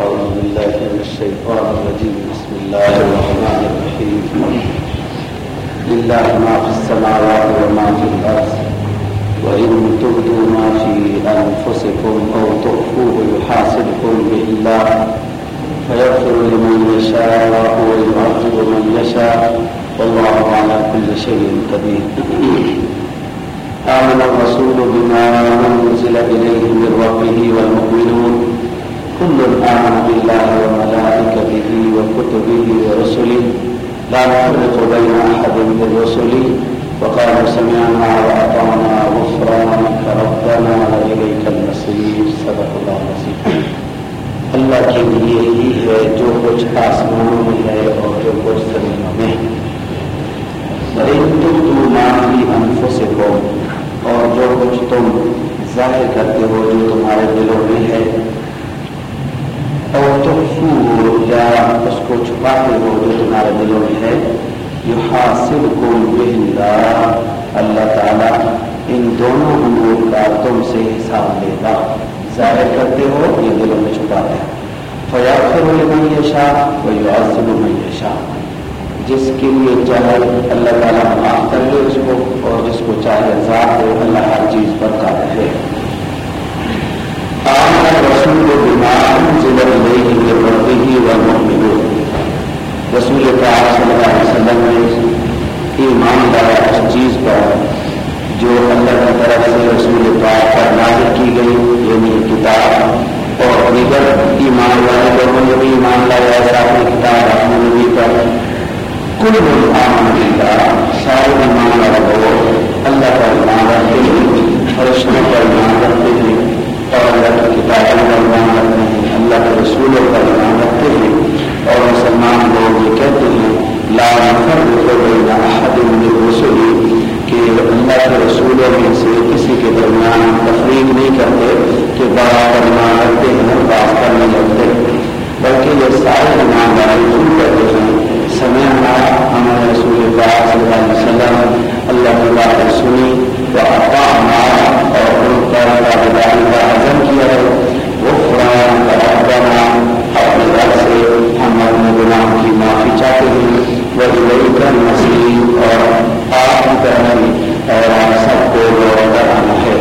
أعوذ بالله من الشيطان الرجيم. بسم الله الرحمن الرحيم. لله ما في السماوات وما في الأرض وإن تبدوا ما في أنفسكم أو تخفوه يحاسبكم به الله فيغفر لمن يشاء ويعذب من يشاء. والله على كل شيء قدير. آمن الرسول بما أنزل إليه من ربه والمؤمنون كل آمن بالله وملائكته وكتبه ورسله. لا نفرق بين أحد من رسله. وقالوا سمعنا وأطعنا غفرانك ربنا وإليك المصير. صدق الله العظيم. اللہ کے لیے ہی ہے جو کچھ آسمانوں میں ہے اور جو کچھ زمینوں میں تم مانگی انفو سے کو اور جو کچھ تم ظاہر کرتے ہو جو تمہارے دلوں میں ہے اور تم یا اس کو چھپاتے ہو جو تمہارے دلوں میں ہے یہ حاصل کو اللہ تعالیٰ ان دونوں امور کا تم سے حساب لے گا۔ ظاہر کرتے ہو، یہ دلوں میں چھپاتے ہیں۔ فیاض میں شاہ وہ یوازن میں شاہ جس کے لیے چاہے اللہ تعالیٰ معاف کر لے اس کو اور جس کو چاہے ذات ہو اللہ ہر چیز پر قابل ہے۔ رسول و بیمار ضلع بڑھتے ہی وہ رسول پاک صلی اللہ علیہ وسلم نے ایمان لایا اس چیز پر جو اللہ کی طرف سے رسول پاک پر نازل کی گئی یعنی کتاب اور دیگر ایمان والے لوگوں نے بھی ایمان لایا ایسا اپنی کتاب اپنے نبی پر۔ کل آمن کا سارے ایمان والے لوگ اللہ کا ایمان رکھتے ہیں، فرشتوں کا ایمان رکھتے ہیں۔ اور اللہ کی کتابوں کا ایمان رکھتے ہیں اللہ کے رسولوں کا ایمان رکھتے ہیں اور مسلمان لوگ یہ کہتے ہیں لا نفر بین احد من رسولی کہ اللہ کے رسولوں میں سے کسی کے درمیان تفریق نہیں کرتے کہ بڑا کرنا رکھتے ہیں بات کر نہیں رکھتے بلکہ یہ سارے نام والے دور کرتے ہیں سمے ہمارا ہمارے رسول پاک صلی اللہ علیہ وسلم اللہ کی بات سنی تو ابا ہمارا اور ان کا کیا ہے کا سے کی وہ مسیح اور آپ کی طرح اور سب کو کرانا ہے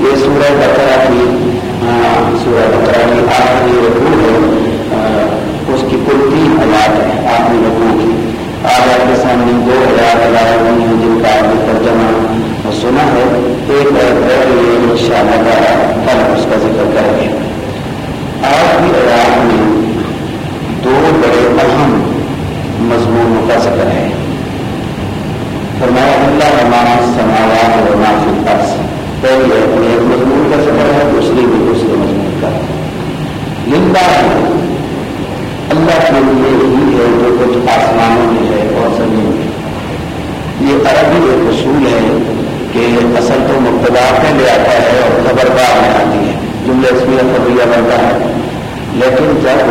یہ سورہ بکرا کی سورہ بکرا کی آخری رقو ہے اس کی کل تین حیات ہے آخری رقو کی آج آپ کے سامنے دو حیات لائے ہوئی ہیں جن کا آپ نے ترجمہ سنا ہے ایک ان شاء اللہ کل اس کا ذکر کریں گے آج کی حیات میں دو بڑے اہم مضمونوں کا ذکر ہے فرمایا اللہ ہمارا سماوات اور نافی فرض پہلے اپنے ایک مضمون کا سفر ہے دوسری بھی دوسرے مضمون کا لندہ ہے اللہ کے لیے ہی ہے جو کچھ آسمانوں میں ہے اور زمین میں یہ عربی ایک اصول ہے کہ اصل تو مبتدا پہ لے آتا ہے اور خبردار میں آتی ہے جملے اس میں خبریہ بنتا ہے لیکن جب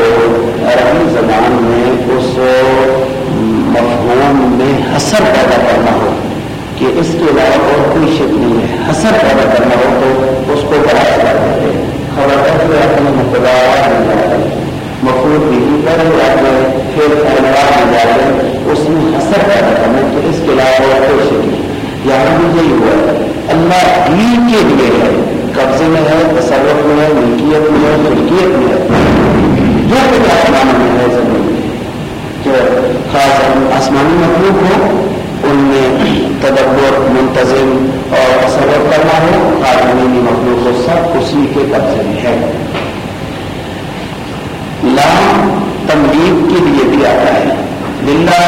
عربی زبان میں اس مفہوم میں حسر پیدا کرنا ہو کہ اس کے علاوہ اور کوئی شک نہیں ہے حسر پیدا کرنا ہو تو اس کو بڑا کر دیتے خبر سے اپنے مقدار مل جاتے مفہوم بھی کر جاتے پھر پہلوار مل جاتے اس میں حسر پیدا کرنا تو اس کے علاوہ اور کوئی شک نہیں یہاں بھی یہی ہوا اللہ ہی کے لیے ہے قبضے میں ہے تصرف میں ہے ملکیت میں ہے ملکیت میں ہے جو کچھ آسمان میں ہے زمین میں جو خاص آسمانی مخلوق ہو ان میں تدبر منتظم اور تصور کرنا ہو خاص زمینی مخلوق ہو سب اسی کے قبضے میں ہے۔ لام تملیغ کے لیے بھی آتا ہے۔ للہ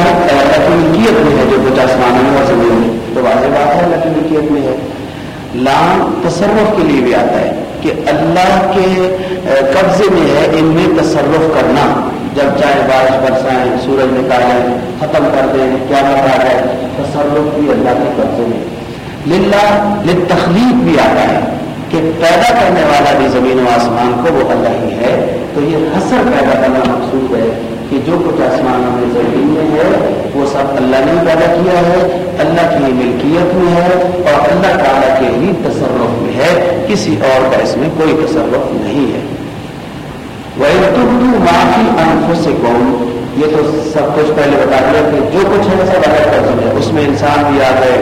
ملکیت میں ہے جو کچھ آسمانی میں اور زمین میں۔ تو واضح بات ہے، اللہ کی ملکیت میں ہے۔ لام تصرف کے لیے بھی آتا ہے کہ اللہ کے قبضے میں ہے ان میں تصرف کرنا۔ جب چاہے بارش برسائیں، سورج نکالیں، ختم کر دیں کیا بتا جائے، تصرف بھی اللہ کے قبضے میں۔ للہ تخلیق بھی آتا ہے۔ کہ پیدا کرنے والا بھی زمین و آسمان کو وہ اللہ ہی ہے، تو یہ حسر پیدا کرنا مقصود ہے کہ جو کچھ آسمانوں میں زمین میں ہے، وہ سب اللہ نے پیدا کیا ہے، اللہ کی ملکیت میں ہے اور اللہ تعالیٰ کے ہی تصرف میں ہے۔ کسی اور کا اس میں کوئی تصرف نہیں ہے۔ وہ تم معافی انفو سے کون یہ تو سب کچھ پہلے بتا دیا کہ جو کچھ ہے سب الگ کر سکے اس میں انسان بھی آ گئے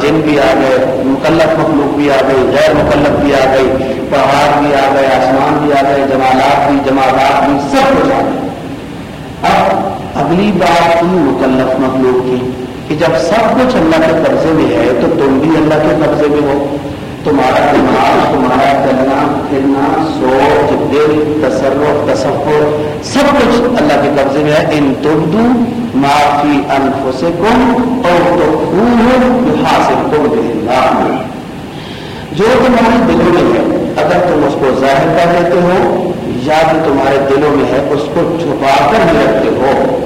جن بھی آ گئے، مکلف مخلوق بھی آ گئی غیر مکلف بھی آ گئی پہاڑ بھی آ گئے، آسمان بھی آ گئے، جمالات بھی جمالات بھی، سب کچھ آ گئے۔ اب اگلی بات کی مکلف مخلوق کی، کہ جب سب کچھ اللہ کے قبضے میں ہے، تو تم بھی اللہ کے قبضے میں ہو۔ تمہارا دماغ، تمہارا چلنا پھرنا سوچ، دل، تصرف تصور سب کچھ اللہ کے قبضے میں ہے۔ ان تردو معافی انفو سے کم اور تو حاصل کم جو تمہارے دلوں میں ہے، اگر تم اس کو ظاہر کر لیتے ہو، یا جو تمہارے دلوں میں ہے، اس کو چھپا کر بھی رکھتے ہو۔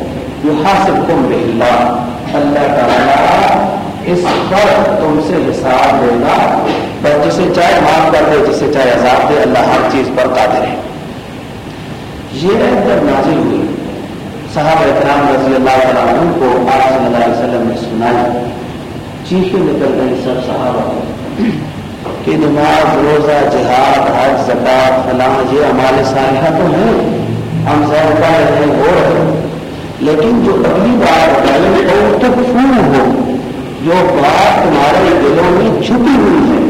یہ حاصل کم اللہ اللہ تعالیٰ اس پر تم سے حساب لے پر جسے چاہے معاف کر دے، جسے چاہے عذاب دے، اللہ ہر چیز پر قادر ہے۔ یہ جب نازل ہوئی۔ صحابہ اکرام رضی اللہ تعالیٰ عنہ کو آپ صلی اللہ علیہ وسلم نے سنائی۔ چیخیں نکل گئی سب صحابہ کہ نماز، روزہ، جہاد، حج زکات فلاں، یہ ہمارے صالحہ تو ہیں۔ ہم سب پڑھ رہے ہیں ہو رہے۔ لیکن جو اگلی بار بتائی وہ تک پھول ہو۔ جو بات تمہارے دلوں میں چھپی ہوئی ہے۔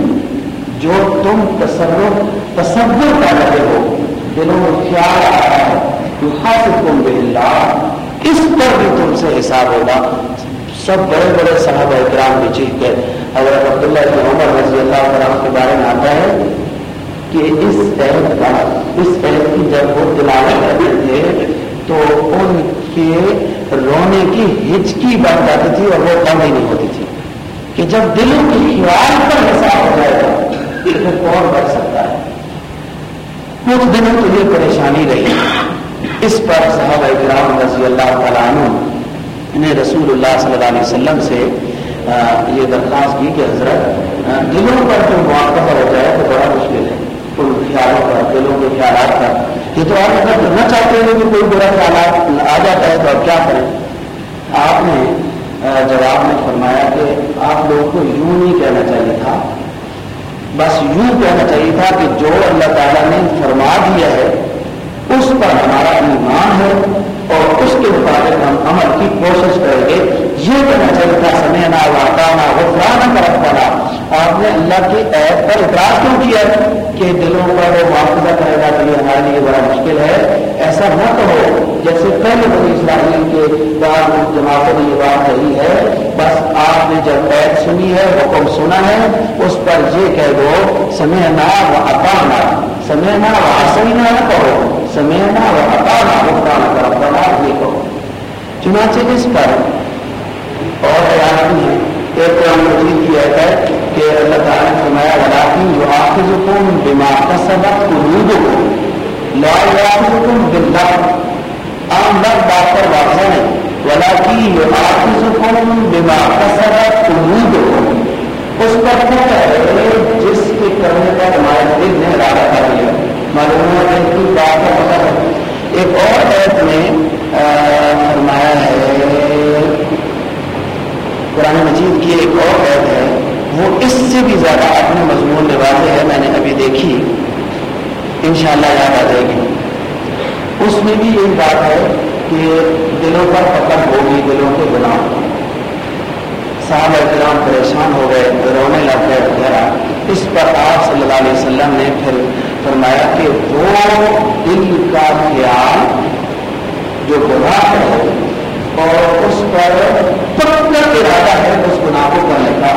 جو تم تصور تصور کر رہے ہو، دلوں میں خیال آ رہا ہے جو حاصل تم اللہ۔ اس پر بھی تم سے حساب ہوگا۔ سب بڑے بڑے صاحب اکرام کی چیز کے اگر عبداللہ کی عمر رضی اللہ کرام کے بارے میں آتا ہے کہ اس عہد کا اس عہد کی جب وہ دلاوت کرتے تھے، تو ان کے رونے کی ہچکی بن جاتی تھی اور وہ کم ہی نہیں ہوتی تھی۔ کہ جب دلوں کے خیال پر حساب ہو جائے گا پھر کون بچ سکتا ہے؟ کچھ دنوں تو یہ پریشانی رہی۔ اس پر صحابہ اکرام رضی اللہ تعالیٰ عنہ نے رسول اللہ صلی اللہ علیہ وسلم سے یہ درخواست کی کہ حضرت دلوں پر جو مواقع ہو جائے تو بڑا مشکل ہے۔ ان خیالوں پر، دلوں کے خیالات پر۔ یہ تو آپ اگر کرنا چاہتے ہیں کہ کوئی برا خیالات آ جاتا ہے تو آپ کیا کریں؟ آپ نے جواب میں فرمایا کہ آپ لوگوں کو یوں نہیں کہنا چاہیے تھا بس یوں کہنا چاہیے تھا کہ جو اللہ تعالیٰ نے فرما دیا ہے، اس پر ہمارا ایمان ہے اور اس کے مطابق ہم عمل کی کوشش کریں گے۔ یہ کہنا چاہیے تھا سمے نہ واقعہ وہ آپ نے اللہ کی عید پر اعتراض کیوں کیا کہ دلوں پر وہ معاوضہ کرے گا تو یہ ہمارے لیے بڑا مشکل ہے؟ ایسا نہ کہو، جیسے پہلے بنی اسرائیل کے بعد جماعتوں نے یہ بات کہی ہے، بس آپ نے جب عید سنی ہے، حکم سنا ہے، اس پر یہ کہہ دو سمے نہ وہ اکانا سمے نہ آسانی نہ کہو سمے نہ وہ اکانا بھگتان بنا یہ کہو۔ چنانچہ اس پر اور خیال بھی ہے ایک قرآن مجید کی عید ہے کہ اللہ تعالیٰ نے فرمایا ولاقی جو آخر حکم دماغ کا سبق قلوب کو لا یاخذ حکم باللہ عام لفظ بات پر واضح نہیں ولاقی جو آخر حکم دماغ کا سبق قلوب کو اس پر کیا ہے جس کے کرنے کا ہمارے دل نے ارادہ کر لیا معلوم ہے کی بات کا پتہ ہے۔ ایک اور ایپ میں فرمایا ہے قرآن مجید کی ایک اور ایپ ہے، وہ اس سے بھی زیادہ اپنے مضمون نوازے ہے، میں نے ابھی دیکھی۔ انشاءاللہ یاد آ جائے گی۔ اس میں بھی یہی بات ہے کہ دلوں پر پکڑ ہوگی، دلوں کے گناہ۔ صاحب احترام پریشان ہو گئے، رونے لگ گئے وغیرہ اس پر آپ صلی اللہ علیہ وسلم نے پھر فرمایا کہ وہ دل کا خیال جو گناہ ہے اور اس پر پکا ارادہ ہے اس گناہ کو کرنے کا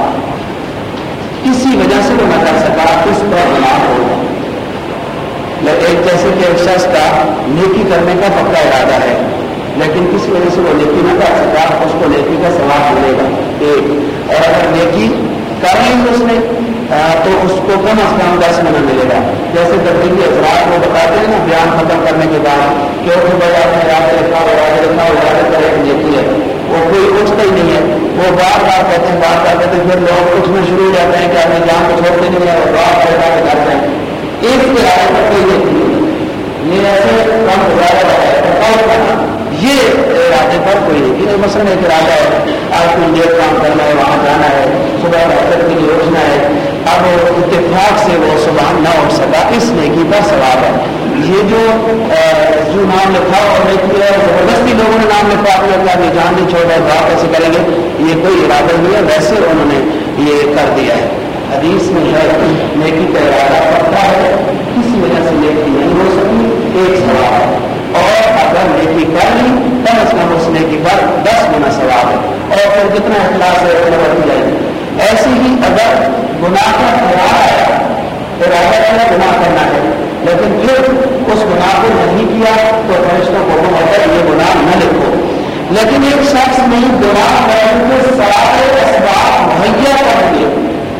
کسی وجہ سے وہ نہ کر سکا اس پر گناہ ہو ایک جیسے کہ ایک شخص کا نیکی کرنے کا پکا ارادہ ہے، لیکن کسی وجہ سے وہ نیکی نہ کر سکا، اس کو نیکی کا سواب ملے گا۔ ایک، اور اگر نیکی کر لی اس نے تو اس کو کم از کم دس منٹ ملے گا۔ جیسے تبدیلی اثرات وہ بتاتے ہیں نا، بیان ختم کرنے کے بعد کہ وہ بھائی آپ نے یاد رکھا ہو یاد رکھا ہو یاد رکھا ایک نیکی ہے۔ وہ کوئی اٹھتا ہی نہیں ہے۔ وہ بار بار کہتے ہیں، بار بار کہتے ہیں، پھر لوگ اٹھنا شروع ہو جاتے ہیں کہ اپنے جان کو چھوڑتے نہیں ہے اور بار بار کرتے ہیں۔ ایک کے پر کوئی نیکی نہیں یہ ایسے کم ہو جائے گا یہ ارادے پر کوئی نہیں، مثلاً ایک ارادہ ہے، آج کوئی دیر کام کرنا ہے، وہاں جانا ہے، صبح حرکت کے لیے اٹھنا ہے۔ اب اتفاق سے وہ صبح نہ اٹھ سکا، اس نیکی پر سوال ہے۔ یہ جو جو نام لکھا اور لکھی ہے زبردستی لوگوں نے نام لکھا اپنے اللہ یہ جان نہیں چھوڑا دعا کیسے کریں گے۔ یہ کوئی ارادہ نہیں ہے، ویسے انہوں نے یہ کر دیا ہے۔ حدیث میں ہے، نیکی کا ارادہ کرتا ہے کسی وجہ سے نیکی نہیں ہو سکی؟ ایک سوال ہے۔ اور اگر نیکی کر لی، کم از کم اس نیکی پر دس گنا سوال ہے۔ اور پھر کتنا اخلاص ہے اتنا بڑھ جائے۔ گی ایسے ہی اگر گناہ کا خیال ہے ارادہ کیا گناہ کرنا ہے۔ لیکن پھر اس گناہ کو نہیں کیا تو فرشتوں کو ہوتا ہے یہ گناہ نہ لکھو۔ لیکن ایک شخص نہیں، گناہ کرنے کے سارے اسباب مہیا کر دیے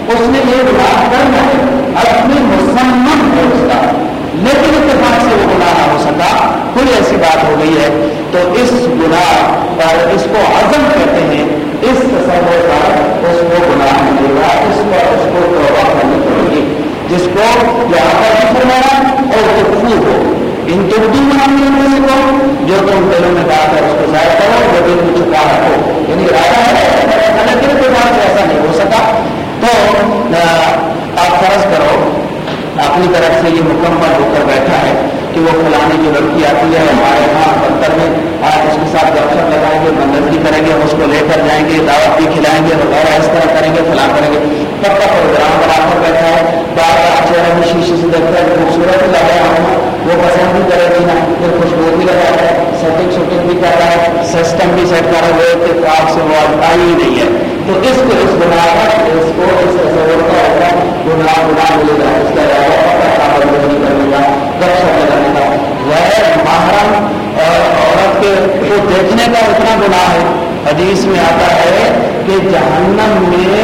اس نے یہ گناہ کرنا ہے، اپنی مسمن ہے اس کا۔ لیکن اتفاق سے وہ گناہ نہ ہو سکا۔ کوئی ایسی بات ہو گئی ہے۔ تو اس گناہ پر اس کو عزم کہتے ہیں۔ جس کو یہاں پر بھی فرمایا اور تکفو ہو۔ ان تبدی معاملے میں کو جو تم دلوں میں بات ہے اس کو ضائع کرو، جو دل میں چھپا رکھو۔ یعنی ارادہ ہے دل کے بعد ایسا نہیں ہو سکا، تو آپ فرض کرو، اپنی طرف سے یہ مکمل ہو کر بیٹھا ہے۔ کہ وہ فلانی جو لڑکی آتی ہے، ہمارے یہاں دفتر میں آج اس کے ساتھ گپ شپ لگائیں گے منظری کریں گے، اس کو لے کر جائیں گے، دعوت بھی کھلائیں گے، وغیرہ اس طرح کریں گے، فلاں کریں گے۔ پکا پروگرام بنا کر بیٹھا ہے۔ بار بار چہرے میں شیشے سے دیکھتا ہے خوبصورت بھی لگایا ہوں وہ پسند بھی کرے گی نا، پھر خوشبو بھی لگا ہے۔ سیٹنگ شوٹنگ بھی کر رہا ہے۔ سسٹم بھی سیٹ کر رہا ہے۔ کہ اتفاق سے وہ آئی ہی نہیں ہے۔ تو اس کو اس بنا کر اس کو اس تصور کا ہوگا گناہ گناہ ملے گا۔ اس کا نہیں کرنے کا گپ شپ لگانے کا غیر محرم عورت کے کو دیکھنے کا اتنا گناہ ہے حدیث میں آتا ہے کہ جہنم میں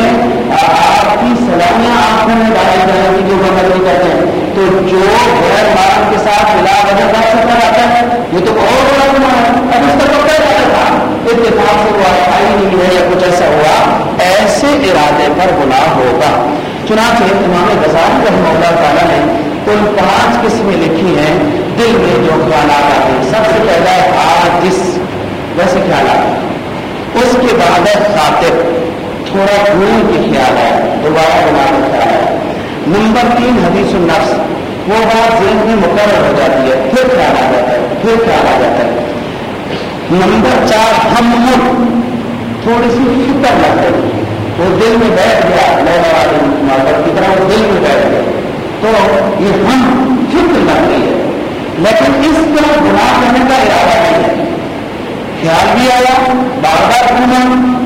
آپ کی سلامیاں آنکھوں میں ڈالی جائیں گی جو بغل نہیں کرتے ہیں تو جو غیر محرم کے ساتھ ملا وجہ گپ شپ لگاتا ہے یہ تو اور بڑا گناہ ہے اب اس کا تو کیا جاتا تھا اتفاق سے وہ آئی نہیں ہے یا کچھ ایسا ہوا ایسے ارادے پر گناہ ہوگا، چنانچہ امام غزالی رحمہ اللہ تعالیٰ نے کل پانچ قسمیں لکھی ہیں، دل میں جو خیالات آتے ہیں۔ سب سے پہلا ہے آج جس، ویسے خیالات اس کے بعد ہے خاطر۔ تھوڑا دور کے خیال ہے، دوبارہ بنا کا خیال ہے۔ نمبر تین، حدیث النفس۔ وہ بات ذہن میں مقرر ہو جاتی ہے، پھر خیال آ جاتا ہے، پھر خیال آ جاتا ہے۔ نمبر چار، ہم تھوڑی سی فکر لگ گئی وہ دل میں بیٹھ گیا مولا والے کی طرح وہ دل میں بیٹھ گیا۔ تو یہ ہم فکر لگ رہی ہے لیکن اس طرح گناہ کرنے کا ارادہ نہیں ہے۔ خیال بھی آیا بار بار گھوما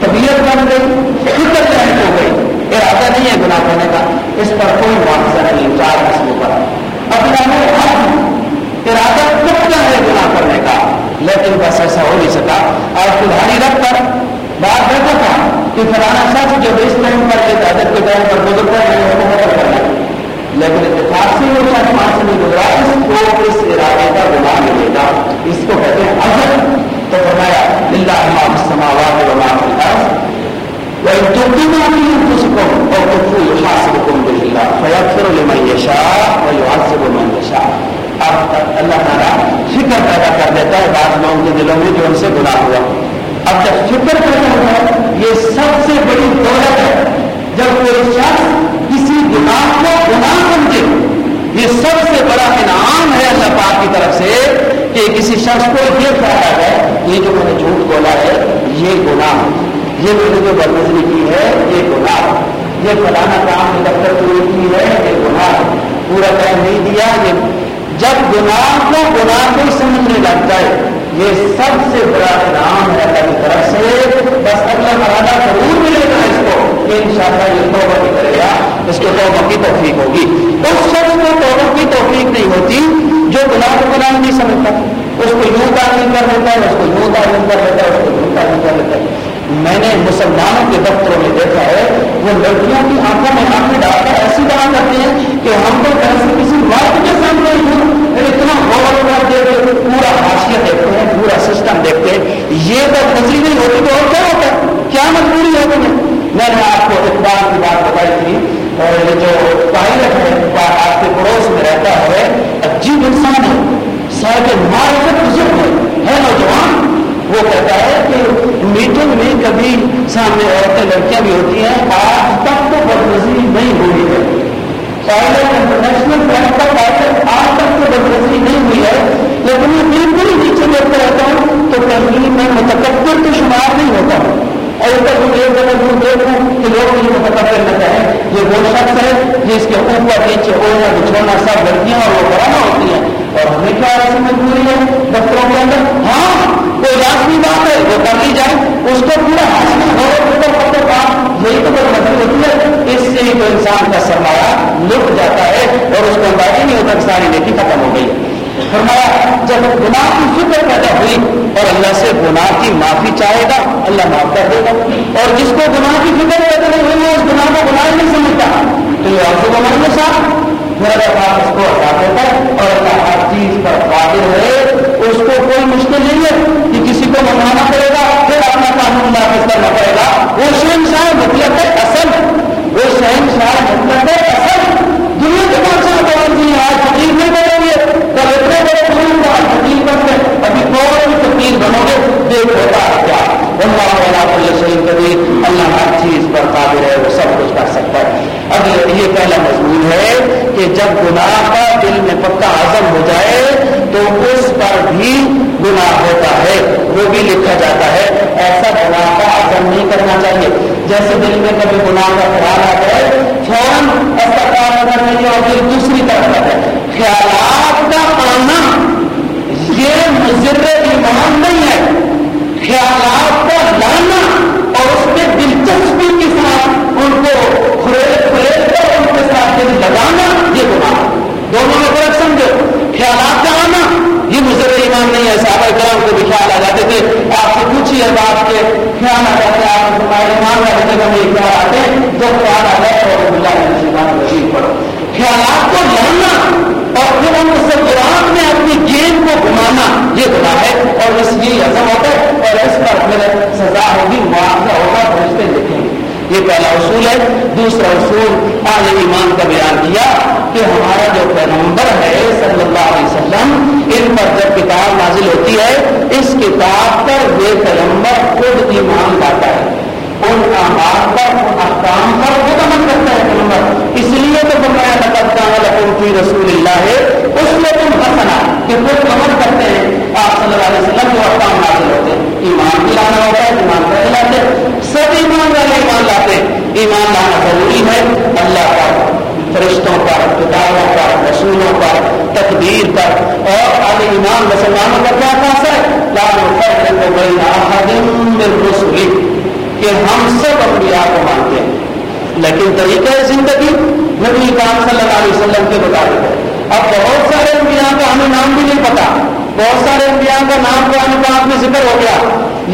طبیعت بن گئی، فکر ذہن ہو گئی۔ ارادہ نہیں ہے گناہ کرنے کا۔ اس پر کوئی معاوضہ نہیں، چار قسموں پر۔ اپنا ہم ارادہ کرتا ہے گناہ کرنے کا۔ لیکن بس ایسا ہو نہیں سکا۔ اور کلہاری رکھ کر بات بیٹھا تھا کہ فلانا شخص جو اس ٹائم پر ایک کے ٹائم پر گزرتا ہے اس کو مدد کرنا لیکن اتفاق سے وہ چار پانچ سے نہیں گزرا اس کو اس ارادے کا گناہ ملے گا، اس کو کہتے ہیں عزت تو فرمایا اللہ امام السماوات و ما الارض، وَإِن تُبْدُوا مَا فِي أَنفُسِكُمْ أَوْ تُخْفُوهُ يُحَاسِبْكُم بِهِ اللَّهُ فَيَغْفِرُ لِمَن يَشَاءُ بھی سامنے عورتیں لڑکیاں بھی ہوتی ہیں آج تک تو بدنظری نہیں ہوئی ہے۔ پائلٹ انٹرنیشنل بینک کا پائلٹ آج تک تو بدنظری نہیں ہوئی ہے، لیکن میں بالکل نیچے دیکھتا رہتا ہوں تو تنظیم میں متکبر تو شمار نہیں ہوتا۔ اور اس تک مجھے دور دیکھ ہوں کہ لوگ مجھے متکبر نہ کہیں یہ وہ شخص ہے جس کے اوپر نیچے اوڑھنا بچھونا سب لڑکیاں اور وہ بڑھانا ہوتی ہیں۔ اور ہمیں کیا ایسی مجبوری ہے، دفتروں کے اندر۔ ہاں کوئی لازمی بات ہے، وہ کر لی جائے۔ اس کو پورا حاصل ہو پورا پتہ کا یہی تو بڑی مدد ہوتی ہے۔ اس سے ہی تو انسان کا سرمایہ لٹ جاتا ہے اور اس کو اندازہ نہیں ہوتا ساری نیکی ختم ہو گئی۔ ہے فرمایا، جب گناہ کی فکر پیدا ہوئی اور اللہ سے گناہ کی معافی چاہے گا، اللہ معاف کر دے گا۔ اور جس کو گناہ کی فکر پیدا نہیں ہوئی اس گناہ کو گناہ نہیں سمجھتا۔ تو یہ آپ کو گناہ کے ساتھ۔ میرا اس کو ہٹا دیتا ہے اور اللہ ہر چیز پر قادر ہے اس کو کوئی مشکل نہیں ہے۔ کسی کو منوانا پڑے گا، پھر اپنا قانون نافذ کرنا پڑے گا۔ وہ شہنشاہ مطلب ہے اصل۔ وہ شہنشاہ مطلب ہے اصل۔ دنیا کے بادشاہ بہت جی آج فقیر نہیں بنو گے کل اتنے بڑے قانون کا فقیر بن گئے۔ ابھی کون بھی فقیر بنو گے؟ دیکھ ہوتا ہے کیا۔ اللہ تعالیٰ شہید کبھی اللہ ہر چیز پر قابل ہے، وہ سب کچھ کر سکتا ہے۔ اب یہ پہلا مضمون ہے کہ جب گناہ کا دل میں پکا عزم ہو جائے تو اس پر بھی گناہ ہوتا ہے، وہ بھی لکھا جاتا ہے۔ ایسا گناہ کا عزم نہیں کرنا چاہیے۔ جیسے دل میں کبھی گناہ کا خیال آ جائے فوراً ایسا کام کرنے کی اور پھر دوسری طرف ہے۔ خیالات کا آنا یہ مضر ایمان نہیں ہے۔ خیالات کا لانا اور اس میں دلچسپی کے ساتھ ان کو کھریل کھریل کر ان کے ساتھ دل لگانا، یہ گناہ دونوں میں فرق سمجھو۔ خیالات کا آنا یہ مضر ایمان ہے صحابہ کرام کو بھی خیال آ جاتے تھے آپ سے پوچھیے بات کے خیال آ جاتے آپ ہمارے ایمان والے جگہ میں خیال آتے جب خیال آ جائے تو اللہ پڑھو خیالات کو لانا اور پھر ہم تصورات میں اپنی گیم کو گھمانا، یہ گناہ ہے اور اس یہ عزم ہوتا ہے اور اس پر پھر سزا ہوگی معاوضہ ہوگا، فرشتے دیکھیں گے۔ یہ پہلا اصول ہے۔ دوسرا اصول آج ایمان کا بیان کیا۔ کہ ہمارا جو پیغمبر ہے صلی اللہ علیہ وسلم، ان پر جب کتاب نازل ہوتی ہے، اس کتاب پر یہ پیغمبر خود ایمان لاتا ہے۔ ان احمد پر ان احکام پر خود عمل کرتا ہے پیغمبر۔ اس لیے تو بنایا لگتا ہے رسول اللہ ہے اس میں تم حسنا کہ خود عمل کرتے ہیں آپ صلی اللہ علیہ وسلم جو احکام حاصل ہوتے ہیں ایمان بھی لانا ہوتا ہے ایمان کر لاتے سب ایمان والے ایمان لاتے ایمان لانا ضروری ہے اللہ پر فرشتوں پر کتابوں پر رسولوں پر تقدیر پر اور آل ایمان مسلمانوں کا کیا خاص ہے لال فرق بین احد من رسول کہ ہم سب انبیاء کو مانتے ہیں لیکن طریقہ زندگی نبی کام صلی اللہ علیہ وسلم کے مطابق ہے اب بہت سارے انبیاء کا ہمیں نام بھی نہیں پتا بہت سارے انبیاء کا نام قرآن پاک میں ذکر ہو گیا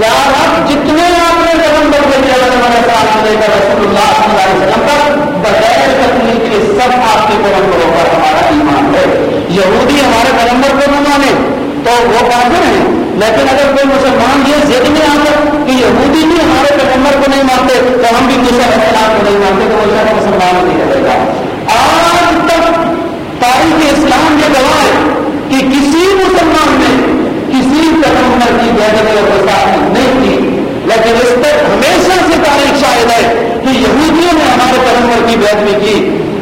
یار اب جتنے آپ نے پیغمبر کے رسول اللہ صلی اللہ علیہ وسلم پر بغیر تکلیف کے سب آپ کے پیغمبروں پر ہمارا ایمان ہے یہودی ہمارے پیغمبر کو نہ مانے تو وہ کافر ہیں لیکن اگر کوئی مسلمان یہ ضد میں آ کر کہ یہودی بھی ہمارے پیغمبر کو نہیں مانتے تو ہم بھی دوسرے اسلام کو نہیں مانتے تو وہ شاید مسلمان نہیں رہے گا آج تک تاریخ اسلام یہ گواہ ہے کہ کسی مسلمان نے کسی پیغمبر کی بیدری اور وساخت نہیں کی لیکن اس پر ہمیشہ سے تاریخ شاہد ہے کہ یہودیوں نے ہمارے پیغمبر کی بیدری کی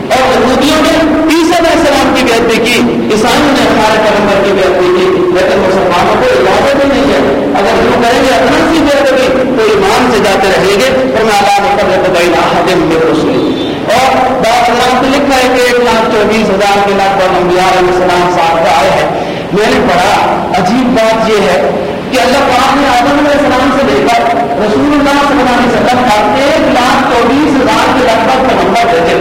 اور یہودیوں نے عیسی علیہ السلام کی بیعتی کی عیسائیوں نے ہمارے پیغمبر کی بیعتی کی لیکن مسلمانوں کو اجازت ہی نہیں ہے اگر وہ کریں گے اپنا سی بیعت تو ایمان سے جاتے رہیں گے اور میں اللہ مقرر تو بھائی حدم میں رسول اور بات نام کو لکھا ہے کہ ایک لاکھ چوبیس ہزار کے لاکھ پر انبیاء علیہ السلام ساتھ آئے ہیں۔ میں نے پڑھا، عجیب بات یہ ہے کہ اللہ پاک نے آدم علیہ السلام سے لے کر رسول اللہ صلی اللہ علیہ وسلم کا ایک لاکھ چوبیس ہزار کے لگ بھگ پیغمبر بھیجے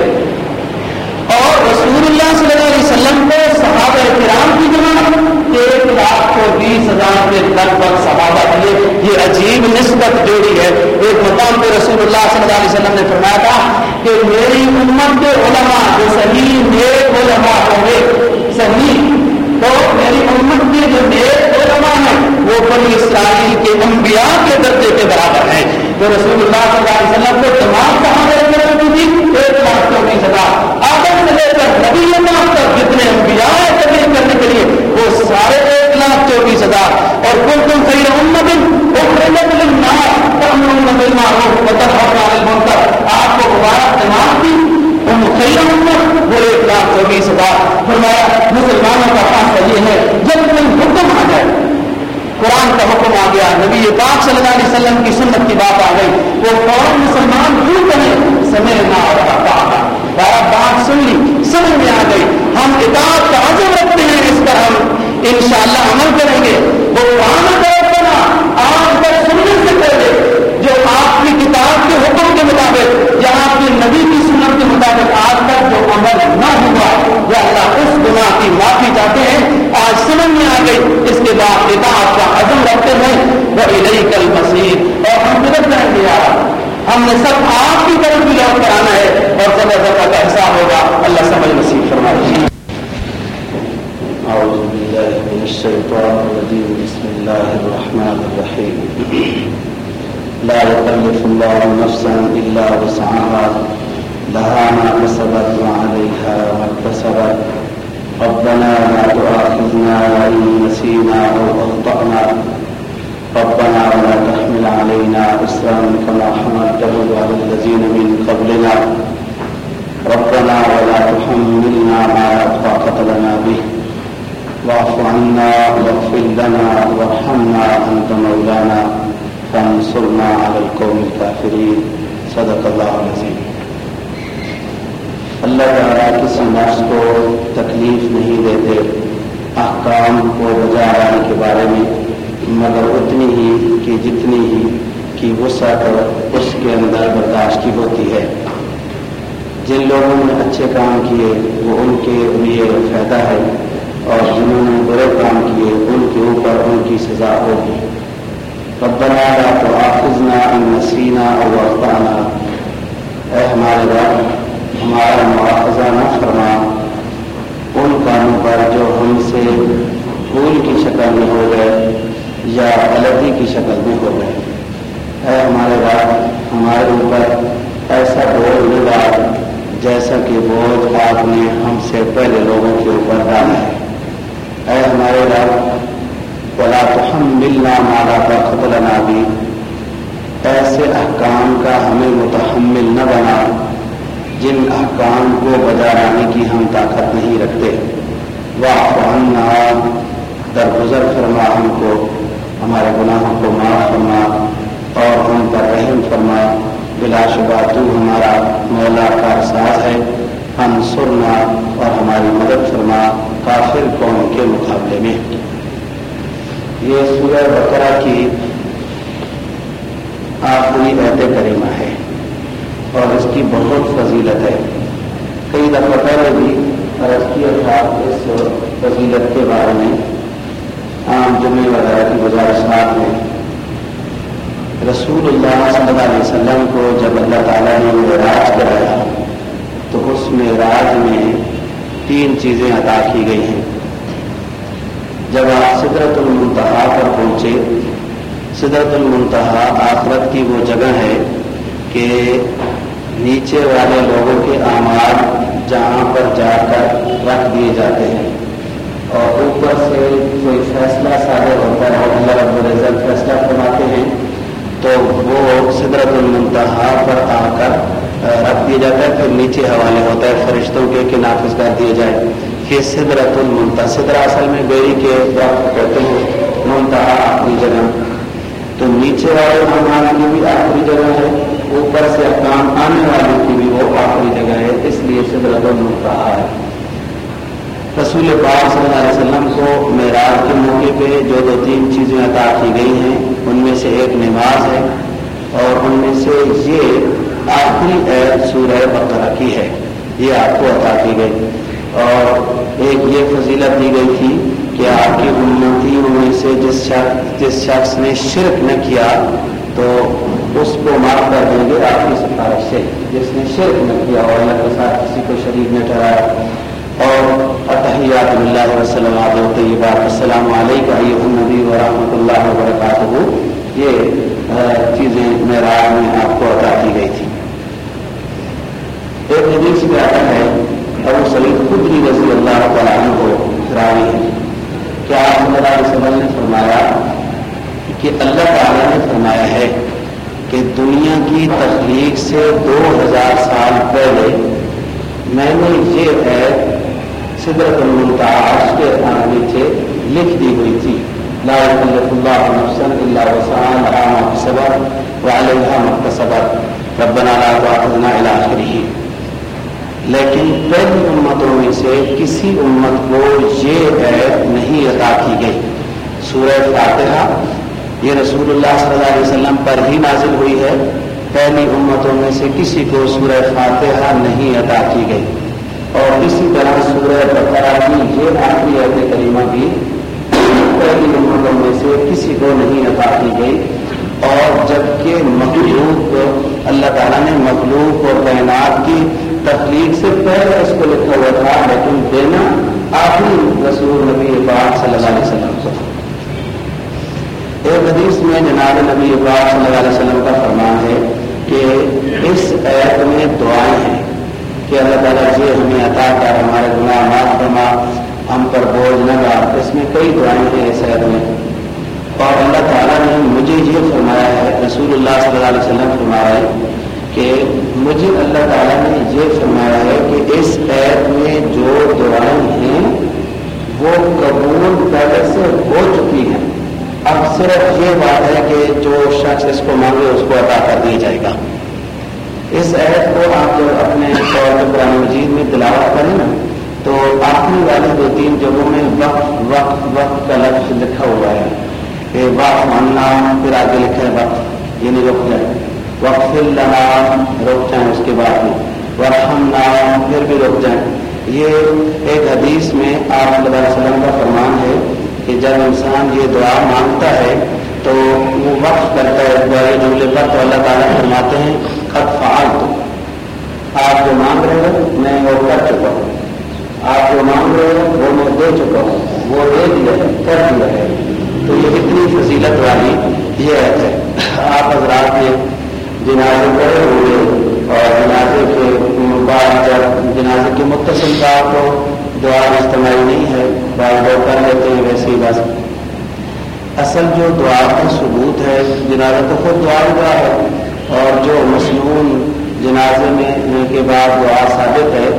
اور رسول اللہ صلی اللہ علیہ وسلم کو صحابہ کرام کی جمع ایک لاکھ کو بیس ہزار کے لگ بھگ صحابہ دیے یہ عجیب نسبت جوڑی ہے۔ ایک مقام پہ رسول اللہ صلی اللہ علیہ وسلم نے فرمایا تھا کہ میری امت کے علماء جو صحیح نیک علماء ہوں گے، صحیح تو میری امت کے جو نیک علماء ہیں، وہ بنی اسرائیل کے انبیاء کے درجے کے برابر ہیں۔ تو رسول اللہ صلی اللہ علیہ وسلم کو تمام صحابہ کی تھی ایک لاکھ چوبیس ہزار آدم سے لے کر نبی اللہ تک جتنے انبیاء تبلیغ کرنے کے لیے، وہ سارے ایک لاکھ چوبیس ہزار اور کل تم خیر امت آپ کو مبارک امت وہ ایک لاکھ چوبیس ہزار فرمایا، مسلمانوں کا فاصلہ یہ ہے، جب کوئی حکم آ جائے، قرآن کا حکم آ گیا، نبی پاک صلی اللہ علیہ وسلم کی سنت کی بات آ گئی۔ وہ فوراً مسلمان کیوں سمے نہ رہا بات سن لی سمجھ میں آ مگر اتنی ہی کہ جتنی ہی کی وسعت اس کے اندر برداشت کی ہوتی ہے۔ جن لوگوں نے اچھے کام کیے، وہ ان کے لیے فائدہ ہے، اور جنہوں نے برے کام کیے، ان کے اوپر ان کی سزا ہوگی۔ ربنا لا تؤاخذنا ان نسینا او اخطانا اے ہمارے رب، ہمارا مواخذہ نہ فرما۔ ان کاموں پر جو ہم سے پھول کی شکل میں ہو گئے یا غلطی کی شکل میں ہو گئے اے ہمارے رب، ہمارے اوپر ایسا بوجھ نہیں ڈال جیسا کہ بوجھ آپ نے ہم سے پہلے لوگوں کے اوپر ڈالا ہے۔ اے ہمارے رب بلا تو ہم ملنا مالا کا خطرہ بھی ایسے احکام کا ہمیں متحمل نہ بنا، جن احکام کو بجا لانے کی ہم طاقت نہیں رکھتے۔ واہ درگزر فرما ہم کو۔ ہمارے گناہوں کو معاف فرما اور ہم پر رحم فرما۔ بلا شبہ تو ہمارا مولا کا احساس ہے۔ ہم سرنا اور ہماری مدد فرما۔ کافر قوم کے مقابلے میں۔ یہ سورہ بقرہ کی آخری عہد کریمہ ہے اور اس کی بہت فضیلت ہے۔ کئی دفعہ پہلے بھی عرض کیا تھا اس فضیلت کے بارے میں۔ عام جمعے وغیرہ کی گزارشات میں رسول اللہ صلی اللہ علیہ وسلم کو جب اللہ تعالیٰ نے معراج کرایا تو اس معراج میں تین چیزیں ادا کی گئی ہیں۔ جب آپ سدرت المنتہا پر پہنچے سدرت المنتہا آخرت کی وہ جگہ ہے کہ نیچے والے لوگوں کے اعمال جہاں پر جا کر رکھ دیے جاتے ہیں۔ اور اوپر سے کوئی فیصلہ صادر ہوتا ہے اور اللہ رب العزت فیصلہ فرماتے ہیں، تو وہ سدرت المنتہا پر آ کر رکھ دیا جاتا ہے، پھر نیچے حوالے ہوتا ہے، فرشتوں کے کہ نافذ کر دیے جائے۔ کہ سدرت المنتا سدرا اصل میں بیری کے درخت کہتے ہیں، منتہا آخری جگہ۔ تو نیچے والے مہمان کی بھی آخری جگہ ہے، اوپر سے کام آنے والے کی بھی وہ آخری جگہ ہے، اس لیے سدرت المنتہا ہے۔ رسول پاک صلی اللہ علیہ وسلم کو معراج کے موقع پہ جو دو تین چیزیں عطا کی گئی ہیں، ان میں سے ایک نماز ہے اور ان میں سے یہ آخری عید سورہ بقرہ کی ہے، یہ آپ کو عطا کی گئی۔ اور ایک یہ فضیلت دی گئی تھی کہ آپ کی امتیوں میں سے جس شخص جس شخص نے شرک نہ کیا تو اس کو معاف کر دیں گے آپ کی سفارش سے۔ جس نے شرک نہ کیا اور اللہ کے ساتھ کسی کو شریک نہ ٹھہرایا۔ اور اتحیات اللہ وسلم طیبات۔ السلام علیکم نبی و رحمۃ اللہ وبرکاتہ۔ یہ چیزیں معراج میں آپ کو عطا کی گئی تھی ایک حدیث میں آتا ہے، ابو سعید خود ہی رضی اللہ تعالیٰ کو راوی ہے۔ کیا آپ اللہ علیہ وسلم نے فرمایا؟ کہ اللہ تعالیٰ نے فرمایا ہے کہ دنیا کی تخلیق سے دو ہزار سال پہلے میں نے یہ ہے سدرت المنتاج کے نیچے لکھ دی ہوئی تھی۔ لا يكلف الله نفسا الا وسعها لها ما كسبت وعليها ما اكتسبت ربنا لا تؤاخذنا الى اخره لیکن پہلی امتوں میں سے کسی امت کو یہ عید نہیں ادا کی گئی۔ سورہ فاتحہ، یہ رسول اللہ صلی اللہ علیہ وسلم پر ہی نازل ہوئی ہے۔ پہلی امتوں میں سے کسی کو سورہ فاتحہ نہیں ادا کی گئی۔ اور اسی طرح سورہ بقرہ کی یہ آخری عہد کریمہ بھی پہلی امتوں میں سے کسی کو نہیں ادا کی گئی۔ اور جبکہ مخلوق اللہ تعالیٰ نے مخلوق اور کائنات کی تخلیق سے پہلے اس کو لکھا ہوا تھا، لیکن دینا آخری رسول نبی پاک صلی اللہ علیہ وسلم کو۔ ایک حدیث میں جناب نبی پاک صلی اللہ علیہ وسلم کا فرمان ہے کہ اس ایپ میں دعائیں ہیں۔ کہ اللہ تعالیٰ جی یہ ہمیں عطا کر، ہمارے گناہ معاف فرما، ہم پر بوجھ نہ گا اس میں کئی دعائیں ہیں اس ایپ میں۔ اور اللہ تعالیٰ نے مجھے یہ فرمایا ہے رسول اللہ صلی اللہ علیہ وسلم فرمایا ہے کہ مجھے اللہ تعالیٰ نے یہ فرمایا ہے کہ اس ایپ میں جو دعائیں ہیں، وہ قبول پہلے سے ہو چکی ہیں۔ اب صرف یہ بات ہے کہ جو شخص اس کو مانگے، اس کو عطا کر دیا جائے گا۔ اس ایپ کو آپ جب اپنے طور پر قرآن مجید میں تلاوت کریں نا، تو آخری والی دو تین جگہوں میں وقت وقت وقت کا لفظ لکھا ہوا ہے۔ کہ وقت ماننا، پھر آگے لکھا ہے وقت یعنی رک جائے وقت نام رک جائیں اس کے بعد میں۔ وقت ہم نام پھر بھی رک جائیں۔ یہ ایک حدیث میں آپ صلی اللہ علیہ وسلم کا فرمان ہے کہ جب انسان یہ دعا مانگتا ہے، تو وہ وقت کرتا ہے۔ بڑے جملے پر تو اللہ تعالیٰ فرماتے ہیں خط فعال تو آپ جو مانگ رہے ہو، میں وہ کر چکا ہوں۔ آپ جو مانگ رہے ہو، وہ میں دے چکا ہوں۔ وہ دے دیا ہے، کر دیا ہے۔ تو یہ اتنی فضیلت والی یہ ہے۔ آپ حضرات نے جنازے پڑے ہوئے اور جنازے کے بعد جب جنازے کے متصل کا کو دعا اجتماعی نہیں ہے، بعض لوگ کر لیتے ہیں، ویسے ہی بس۔ اصل جو دعا کا ثبوت ہے، جنازہ تو خود دعا دعا ہے۔ اور جو مصنون جنازے میں کے بعد دعا ثابت ہے،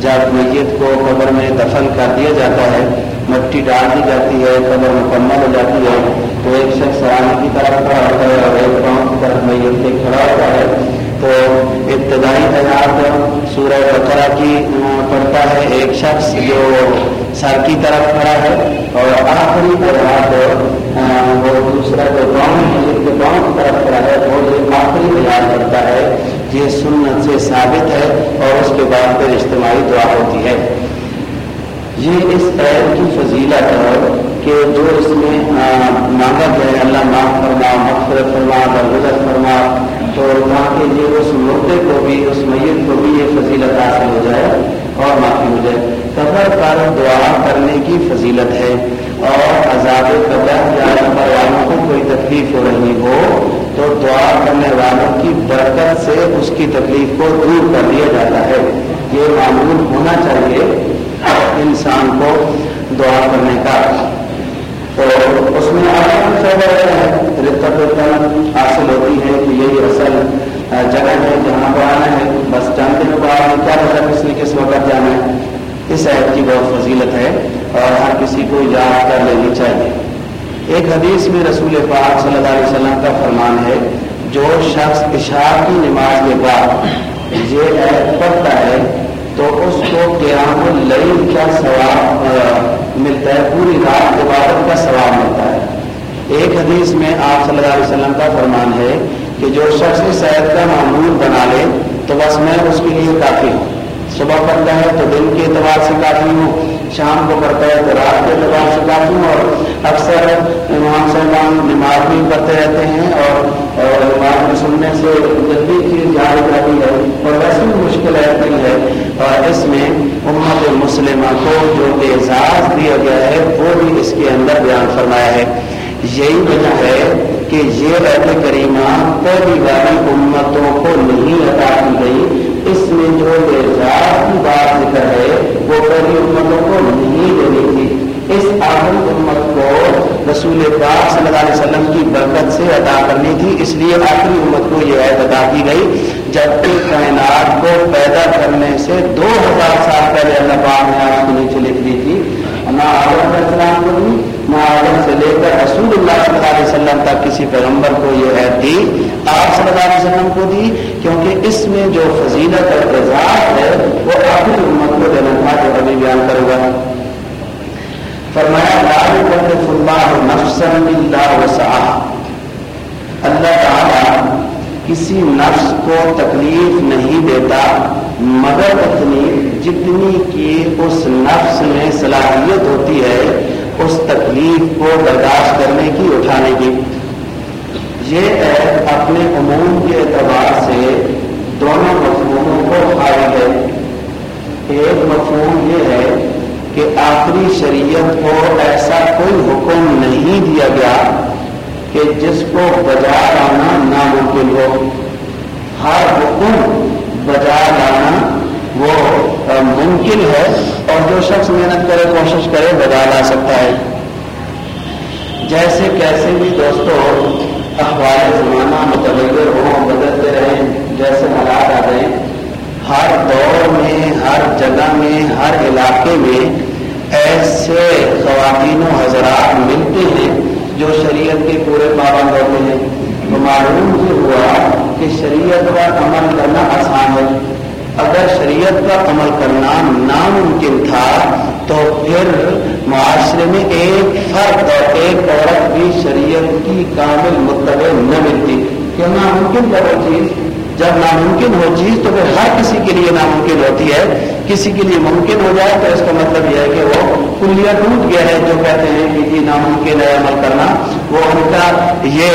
جب میت کو قبر میں دفن کر دیا جاتا ہے، مٹی ڈال دی جاتی ہے، قبر مکمل ہو جاتی ہے، تو ایک شخص آنے کی طرف کھڑا ہوتا ہے اور ایک پاؤں کی طرف میت کے کھڑا ہوتا ہے۔ تو ابتدائی حیات سورہ بقرہ کی پڑتا ہے، ایک شخص جو سر کی طرف کھڑا ہے اور آخری حیات وہ دوسرا جو گاؤں میت کے گاؤں کی طرف کھڑا ہے، وہ جو آخری حیات پڑتا ہے، یہ سنت سے ثابت ہے اور اس کے بعد پھر اجتماعی دعا ہوتی ہے۔ یہ اس عید کی فضیلت ہے کہ جو اس میں مانگا گیا ہے اللہ معاف فرما، مغفرت فرما، درگزر فرما تو تاکہ یہ اس مردے کو بھی، اس میت کو بھی یہ فضیلت حاصل ہو جائے۔ اور معافی ہو جائے۔ قبر پر دعا کرنے کی فضیلت ہے اور عذاب قدر یا نمبر والوں کو کوئی تکلیف ہو رہی ہو، تو دعا کرنے والوں کی برکت سے اس کی تکلیف کو دور کر دیا جاتا ہے۔ یہ معمول ہونا چاہیے انسان کو دعا کرنے کا۔ تو اس میں فائدہ ہے حاصل ہوتی ہے کہ یہی اصل جگہ ہے جہاں پر آنا ہے، بس جانتے ہیں بعد میں کیا پتا کس نے کس وقت جانا ہے۔ اس عید کی بہت فضیلت ہے اور ہر کسی کو یاد کر لینی چاہیے۔ ایک حدیث میں رسول پاک صلی اللہ علیہ وسلم کا فرمان ہے، جو شخص عشاء کی نماز کے بعد یہ عید پڑھتا ہے، تو اس کو قیام العین کا ثواب ملتا ہے، پوری رات عبادت کا ثواب ملتا ہے۔ ایک حدیث میں آپ صلی اللہ علیہ وسلم کا فرمان ہے کہ جو شخص صحت کا معمول بنا لے تو بس میں اس کے لیے کافی ہوں۔ صبح پڑھتا ہے تو دن کے اعتبار سے کافی ہوں، شام کو پڑھتا ہے تو رات کے اعتبار سے کافی ہوں، اور اکثر امام صاحب نماز بھی پڑھتے رہتے ہیں اور نماز میں سننے سے جلدی چیز جاری رہتی ہے، اور ویسے بھی مشکل رہتی ہے۔ اور اس میں امت مسلمہ کو جو اعزاز دیا گیا ہے، وہ بھی اس کے اندر بیان فرمایا ہے۔ یہی وجہ ہے کہ یہ رت کریمہ پہلی والی امتوں کو نہیں عطا کی گئی۔ اس میں جو اعزاز کی بات ذکر ہے، وہ پہلی امتوں کو نہیں دینی تھی۔ اس آخری امت کو رسول پاک صلی اللہ علیہ وسلم کی برکت سے ادا کرنی تھی۔ اس لیے آخری امت کو یہ عید ادا کی گئی۔ جبکہ کائنات کو پیدا کرنے سے دو ہزار سال پہلے اللہ پاک نے آپ کے نیچے لکھ دی تھی نہ آدم السلام کو دی نہ آدم سے لے کر رسول اللہ صلی اللہ علیہ وسلم تک کسی پیغمبر کو یہ عید دی، آپ صلی اللہ علیہ وسلم کو دی، کیونکہ اس میں جو فضیلت اور اعزاز ہے، وہ آخری امت کو دینا تھا جو ابھی بیان کروں گا۔ فرمایا اللہ نفسن اللہ وسعہ اللہ تعالی کسی نفس کو تکلیف نہیں دیتا، مگر اتنی جتنی کی اس نفس میں صلاحیت ہوتی ہے اس تکلیف کو برداشت کرنے کی، اٹھانے کی۔ یہ ایپ اپنے عموم کے اعتبار سے دونوں مفہوموں کو حائل ہے۔ ایک مفہوم یہ ہے کہ آخری شریعت کو ایسا کوئی حکم نہیں دیا گیا کہ جس کو بجا لانا ناممکن ہو۔ ہر حکم بجا لانا وہ ممکن ہے اور جو شخص محنت کرے، کوشش کرے بجا لا سکتا ہے۔ جیسے کیسے بھی دوستوں اخبار زمانہ متغیر ہوں بدلتے رہیں، جیسے حالات آ گئے، ہر دور میں، ہر جگہ میں، ہر علاقے میں ایسے خواتین و حضرات ملتے ہیں جو شریعت کے پورے پابند ہوتے ہیں۔ تو معلوم یہ ہوا کہ شریعت کا عمل کرنا آسان ہے۔ اگر شریعت کا عمل کرنا ناممکن تھا، تو پھر معاشرے میں ایک فرد اور ایک عورت بھی شریعت کی کامل متبع نہ ملتی۔ کیوں ناممکن تھا وہ چیز؟ جب ناممکن ہو چیز تو پھر ہر کسی کے لیے ناممکن ہوتی ہے۔ کسی کے لیے ممکن ہو جائے تو اس کا مطلب یہ ہے کہ وہ کلیا ٹوٹ گیا ہے۔ جو کہتے ہیں کہ جی ناممکن ہے عمل کرنا، وہ ان کا یہ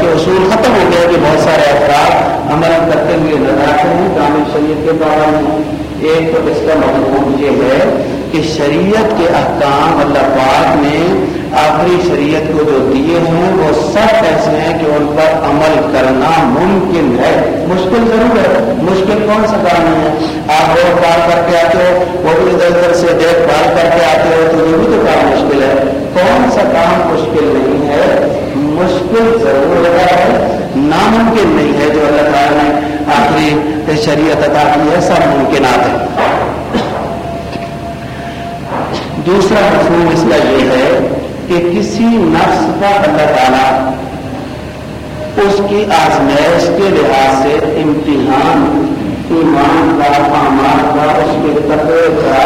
کہ اصول ختم ہو گیا کہ بہت سارے افراد عمل کرتے ہوئے نظر آتے ہیں۔ کامل شریعت کے میں ایک تو اس کا مضمون یہ ہے کہ شریعت کے احکام اللہ پاک نے آخری شریعت کو جو دیے ہیں، وہ سب ایسے ہیں کہ ان پر عمل کرنا ممکن ہے۔ مشکل ضرور ہے۔ مشکل کون سا کام ہے؟ آپ روڈ پار کر کے آتے ہو، وہ بھی ادھر ادھر سے دیکھ بھال کر کے آتے ہو، تو یہ بھی تو کام مشکل ہے۔ کون سا کام مشکل نہیں ہے؟ مشکل ضرور لگا ہے۔ ناممکن نہیں ہے جو اللہ تعالیٰ نے آخری شریعت ادا کی ہے، سب ممکنات ہیں۔ دوسرا مفہوم اس کا یہ ہے کہ کسی نفس کا اللہ تعالیٰ اس کی آزمائش کے لحاظ سے امتحان، ایمان کا، اعمال کا، اس کے تقوی کا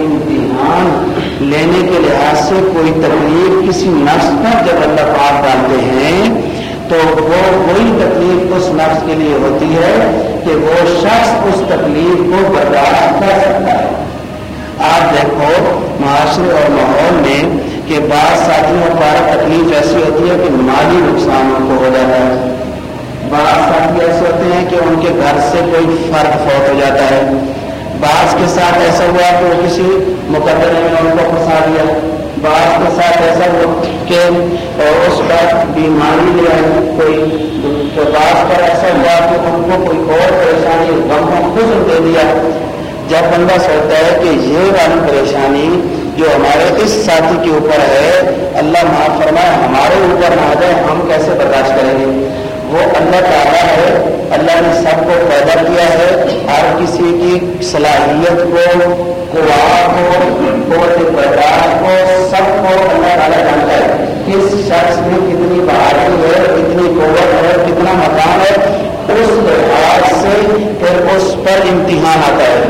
امتحان لینے کے لحاظ سے کوئی تکلیف کسی نفس پر جب اللہ پاک ڈالتے ہیں، تو وہ وہی تکلیف اس نفس کے لیے ہوتی ہے کہ وہ شخص اس تکلیف کو برداشت کر سکتا ہے۔ آپ دیکھو معاشرے اور ماحول میں کہ بعض ساتھیوں پر تکلیف ایسی ہوتی ہے کہ مالی نقصان ان کو ہو جاتا ہے۔ بعض ساتھی ایسے ہوتے ہیں کہ ان کے گھر سے کوئی فرق فوت ہو جاتا ہے۔ بعض کے ساتھ ایسا ہوا کہ وہ کسی مقدمے میں ان کو پھنسا دیا۔ بعض کے ساتھ ایسا ہوا کہ اس پر بیماری لے آئی کوئی۔ تو بعض پر ایسا ہوا کہ ان کو کوئی اور پریشانی، غم کو خود دے دیا۔ جب بندہ سوچتا ہے کہ یہ والی پریشانی جو ہمارے اس ساتھی کے اوپر ہے، اللہ معاف فرمائے، ہمارے اوپر نہ آ جائے، ہم کیسے برداشت کریں گے؟ وہ اللہ تعالیٰ ہے، اللہ نے سب کو پیدا کیا ہے، ہر کسی کی صلاحیت کو کو، قوت برداشت کو، سب کو اللہ تعالیٰ جانتا ہے۔ کس شخص میں کتنی بہادری ہے کتنی قوت ہے کتنا مکان ہے اس لحاظ سے پھر اس پر امتحان آتا ہے۔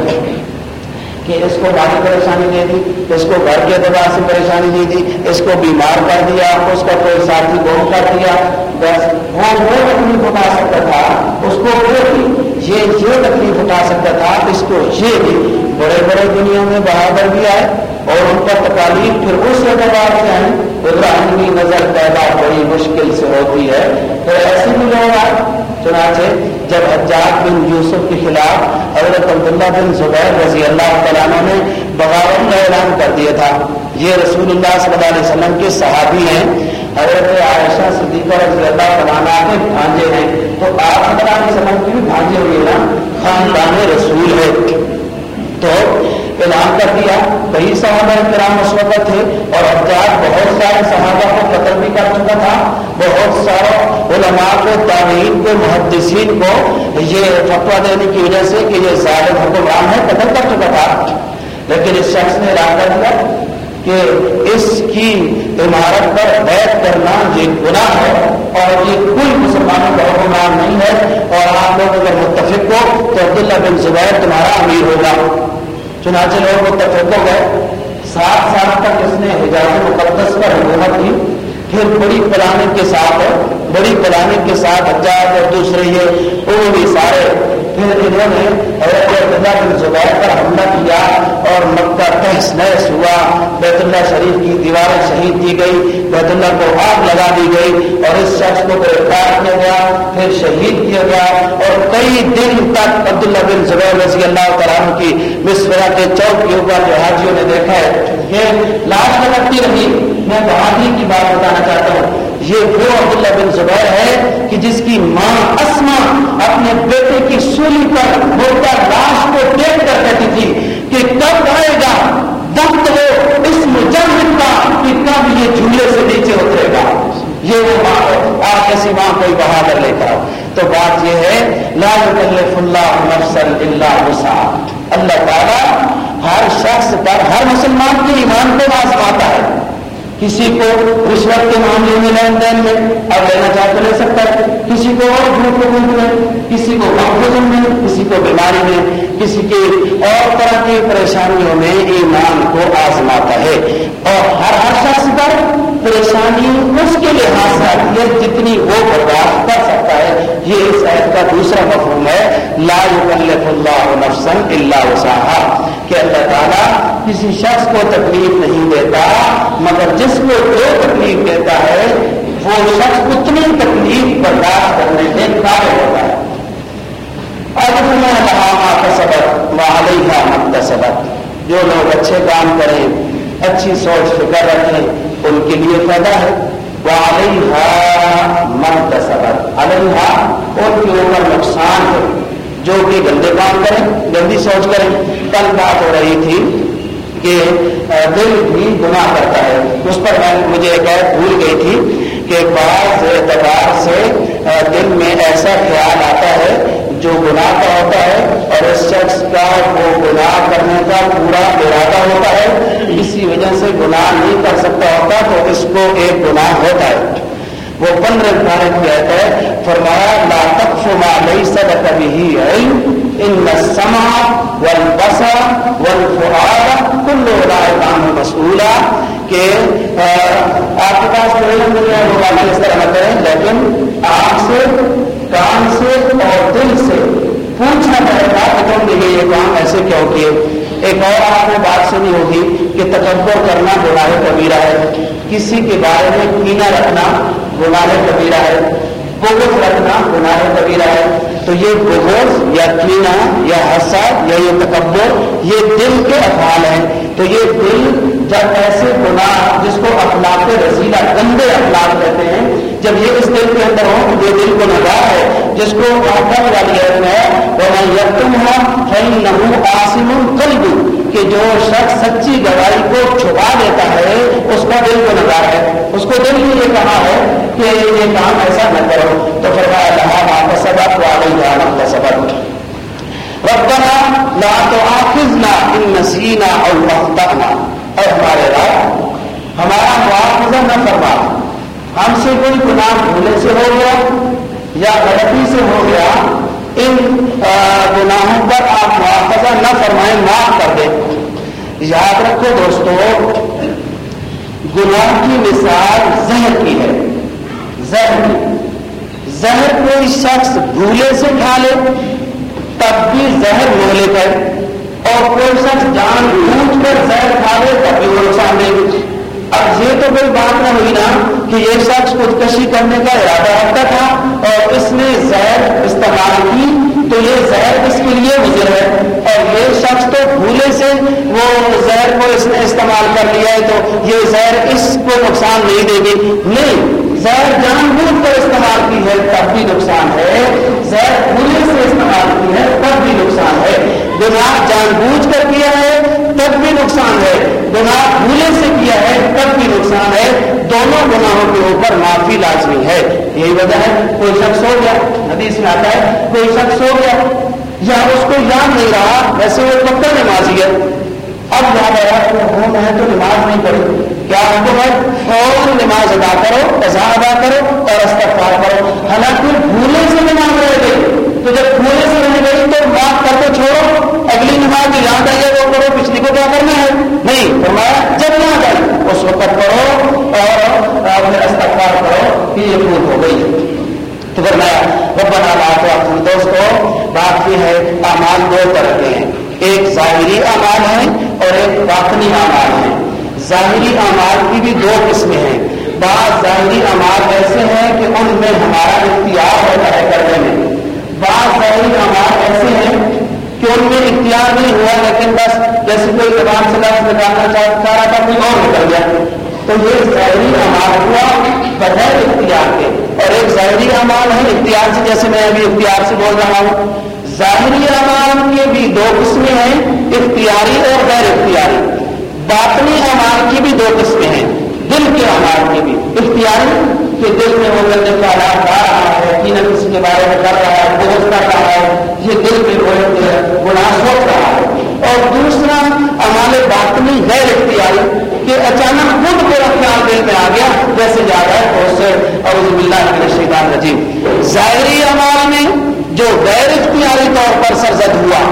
کہ اس کو باری پریشانی دے دی اس کو گھر کے اعتبار سے پریشانی دے دی اس کو بیمار کر دیا، اس کا کوئی ساتھی گم کر دیا۔ بس، وہ وہ تکلیف اٹھا سکتا تھا، اس کو وہ بھی، یہ یہ تکلیف اٹھا سکتا تھا، اس کو یہ بھی۔ بڑے بڑے دنیا میں بہادر بھی آئے اور ان پر تکالیف پھر اس اعتبار سے آئیں ابراہیم کی نظر پیدا بڑی مشکل سے ہوتی ہے۔ تو ایسے بھی لوگ آئے، چنانچہ جب حجاج بن یوسف کے خلاف حضرت عبداللہ بن زبیر رضی اللہ تعالیٰ نے بغاوت کا اعلان کر دیا تھا۔ یہ رسول اللہ صلی اللہ علیہ وسلم کے صحابی ہیں۔ حضرت عائشہ صدیقہ رضی اللہ تعالیٰ کے بھانجے ہیں۔ تو آپ صلی اللہ علیہ وسلم کی بھی بھانجے ہوئے نا خاندان رسول ہے تو اعلان کر دیا۔ کئی صحابہ کرام اس وقت تھے اور حجاج بہت سارے صحابہ کو قتل بھی کر چکا تھا۔ بہت سارے علماء کو تعلیم کو، محدثین کو یہ فتوا دینے کی وجہ سے کہ یہ ظاہر حکمران ہے قتل کر چکا تھا۔ لیکن اس شخص نے اعلان کر دیا کہ اس کی عمارت پر بیت کرنا یہ گناہ ہے اور یہ کوئی مسلمانوں کا حکمران نہیں ہے۔ اور آپ لوگ اگر متفق ہو تو عبداللہ بن زبیر تمہارا امیر ہوگا۔ چنانچہ لوگ متفق ہو گئے سات سال تک اس نے حجاز مقدس پر حکومت کی۔ پھر بڑی پلاننگ کے ساتھ بڑی پلاننگ کے ساتھ حجاز اور دوسرے یہ وہ بھی سارے پھر انہوں نے حضرت عبداللہ بن زبیر پر حملہ کیا اور مکہ تحس نحس ہوا، بیت اللہ شریف کی دیواریں شہید کی گئی بیت اللہ کو آگ لگا دی گئی اور اس شخص کو گرفتار کیا گیا، پھر شہید کیا گیا اور کئی دن تک عبداللہ بن زبیر رضی اللہ تعالیٰ کی مصرا کے چوک کے اوپر جو حاجیوں نے دیکھا ہے، یہ لاش لگتی رہی۔ میں بہادری کی بات بتانا چاہتا ہوں۔ یہ وہ عبداللہ بن زبیر ہے کہ جس کی ماں اسما اپنے بیٹے کی سولی پر مردہ لاش کو دیکھ کر کہتی تھی کہ کب آئے گا؟ وقت ہو اس مجرم کا کہ کب یہ جھولے سے نیچے اترے گا؟ یہ وہ ماں ہے۔ آپ ایسی ماں کوئی بہادر لے کر تو بات یہ ہے، لا یکلف اللہ نفسا الا وسعها اللہ تعالیٰ ہر شخص پر، ہر مسلمان کے ایمان کو آزماتا ہے۔ کسی کو رشوت کے معاملے میں لین دین میں اب لینا چاہ تو لے سکتا ہے، کسی کو اور جھوٹ کو گھوم میں، کسی کو کمپوزن میں، کسی کو بیماری میں، کسی کے اور طرح کی پریشانیوں میں ایمان کو آزماتا ہے۔ اور ہر ہر شخص پر پریشانی اس کے لحاظ سے آتی ہے، جتنی وہ برداشت کر سکتا ہے۔ یہ اس عہد کا دوسرا مفہوم ہے، لا یکلف اللہ نفسا الا وسعها کہ اللہ تعالیٰ کسی شخص کو تکلیف نہیں دیتا، مگر جس کو جو تکلیف دیتا ہے، وہ شخص اتنی تکلیف برداشت کرنے کے قابل ہوتا ہے۔ کا سبق والی کا سبق جو لوگ اچھے کام کریں، اچھی سوچ فکر رکھیں، ان کے لیے فائدہ ہے۔ وہ علیہ مت سبق علیہ ان کے اوپر نقصان ہے۔ جو کہ گندے کام کریں، گندی سوچ کریں۔ کل بات ہو رہی تھی کہ دل بھی گناہ کرتا ہے۔ اس پر میں مجھے ایک بھول گئی تھی کہ بعض اعتبار سے دل میں ایسا خیال آتا ہے جو گناہ کا ہوتا ہے اور اس شخص کا وہ گناہ کرنے کا پورا ارادہ ہوتا ہے۔ اسی وجہ سے گناہ نہیں کر سکتا ہوتا تو اس کو ایک گناہ ہوتا ہے۔ وہ پندرہ پارے کی ہے، فرمایا، لا تقف ما ليس لك به علم ان السمع والبصر والفؤاد كل اولئك عنه مسؤولا کہ آپ کے پاس کوئی علم نہیں ہے، وہ باتیں اس طرح کریں، لیکن آنکھ سے، کان سے اور دل سے پوچھنا پڑے گا کہ تم نے یہ کام ایسے کیوں کیے؟ ایک اور آپ کو بات سنی ہوگی کہ تکبر کرنا گناہ کبیرہ ہے، کسی کے بارے میں کینا رکھنا گناہ کبیرہ ہے، بغض رکھنا گناہ کبیرہ ہے۔ تو یہ بغض یا کینا یا حسد یا یہ تکبر، یہ دل کے افعال ہیں۔ تو یہ دل جب ایسے گناہ جس کو اخلاق رسیلہ گندے اخلاق کہتے ہیں، جب یہ اس دل کے اندر ہو تو یہ دل کو نگاہ ہے۔ جس کو آخر والی علم ہے وہ میں یقین ہوں فی نہ آسم القلب کہ جو شخص سچی گواہی کو چھپا دیتا ہے، اس کا دل کو نظر ہے۔ اس کو دل میں یہ کہا ہے کہ یہ کام ایسا نہ کرو۔ تو پھر کا سبق والی جانا کا سبق ربنا لا تؤاخذنا ان نسینا او اخطانا اے ہمارے رب، ہمارا مواخذہ نہ فرما۔ ہم سے کوئی گناہ بھولے سے ہو گیا۔ یا غلطی سے ہو گیا، ان گناہوں پر آپ مواخذہ نہ فرمائیں، معاف کر دیں۔ یاد رکھو دوستو، گناہ کی مثال زہر کی ہے۔ زہر کی۔ زہر کوئی شخص بھولے سے کھا لے، تب بھی زہر لے کر اور کوئی شخص جان بوجھ کر زہر کھا لے، تب بھی وہ نقصان دے گی۔ اب یہ تو کوئی بات نہ ہوئی نا کہ یہ شخص خودکشی کرنے کا ارادہ رکھتا تھا اور اس نے زہر استعمال کی، تو یہ زہر اس کے لیے گزر ہے؟ اور یہ شخص تو بھولے سے وہ زہر کو اس نے استعمال کر لیا ہے، تو یہ زہر اس کو نقصان نہیں دے گی۔ نہیں، زہر جان بوجھ کر استعمال کی ہے، تب بھی نقصان ہے۔ زہر بھولے سے استعمال کی ہے، تب بھی نقصان ہے۔ گناہ جان بوجھ کر کیا ہے، تب بھی نقصان ہے۔ گناہ بھولے سے کیا ہے تب بھی نقصان ہے۔ دونوں گناہوں کے اوپر معافی لازمی ہے۔ یہی وجہ ہے، کوئی شخص ہو گیا۔ حدیث میں آتا ہے، کوئی شخص ہو گیا۔ یا اس کو یاد نہیں رہا، ویسے وہ پکا نمازی ہے۔ اب یاد آیا کہ ہاں، ہے تو نماز نہیں پڑھی۔ کیا حکم ہے؟ فوراً نماز ادا کرو ایسا ادا کرو اور استغفار کرو۔ حالانکہ بھولے سے نماز رہ گئی۔ تو جب بھولے سے رہ گئی تو معاف کر کے چھوڑو۔ اگلی نماز یاد آئیے وہ کرو۔ پچھلی کو کیا کرنا جی فرمایا، جب نہ گئی اس وقت پڑھو اور اپنے استغفار کرو کہ یہ پھول ہو گئی۔ تو فرمایا، ربنا لا تؤاخذنا دوستو بات یہ ہے، اعمال دو طرح کے ہیں۔ ایک ظاہری اعمال ہے اور ایک باطنی اعمال ہے ظاہری اعمال کی بھی دو قسمیں ہیں۔ بعض ظاہری اعمال ایسے ہیں کہ ان میں ہمارا اختیار ہوتا ہے کرنے میں۔ بعض ظاہری اعمال ایسے ہیں کہ ان میں اختیار نہیں ہوا، لیکن بس جیسے کوئی زبان سے لفظ نکالنا چاہ رہا تھا، کوئی اور نکل گیا۔ تو یہ ظاہری اعمال ہوا بغیر اختیار کے۔ اور ایک ظاہری اعمال ہے اختیار سے جیسے میں ابھی اختیار سے بول رہا ہوں۔ ظاہری اعمال کے بھی دو قسمیں ہیں، اختیاری اور غیر اختیاری۔ باطنی اعمال کی بھی دو قسمیں ہیں، دل کے اعمال کی بھی۔ اختیاری کہ دل میں وہ کرنے کا آلات آ رہا ہے کہ نہ کسی کے بارے میں کر رہا ہے بوجھ کر رہا ہے، یہ دل میں وہ گناہ سوچ رہا ہے۔ اور دوسرا ہمارے بات باطنی غیر اختیاری کہ اچانک خود میرا خیال دل میں آ گیا، جیسے جا رہا ہے، بہت سے اور اللہ کے شیطان رجیم ظاہری عمال میں جو غیر اختیاری طور پر سرزد ہوا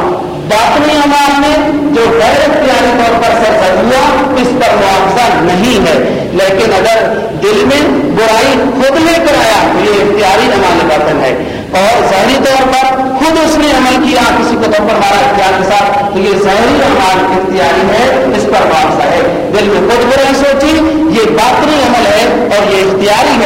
باطنی عمال میں جو غیر اختیاری طور پر سرزد ہوا، اس پر معاوضہ نہیں ہے۔ لیکن اگر دل میں برائی خود لے کر آیا، تو یہ اختیاری عمال باطن ہے۔ اور ظاہری طور پر خود اس نے عمل کیا، کسی کو پر مارا، اختیار کے ساتھ، تو یہ ظاہری عمال اختیاری ہے، اس پر معاوضہ ہے۔ دل میں خود برائی سوچی، یہ باطنی عمل ہے اور یہ اختیاری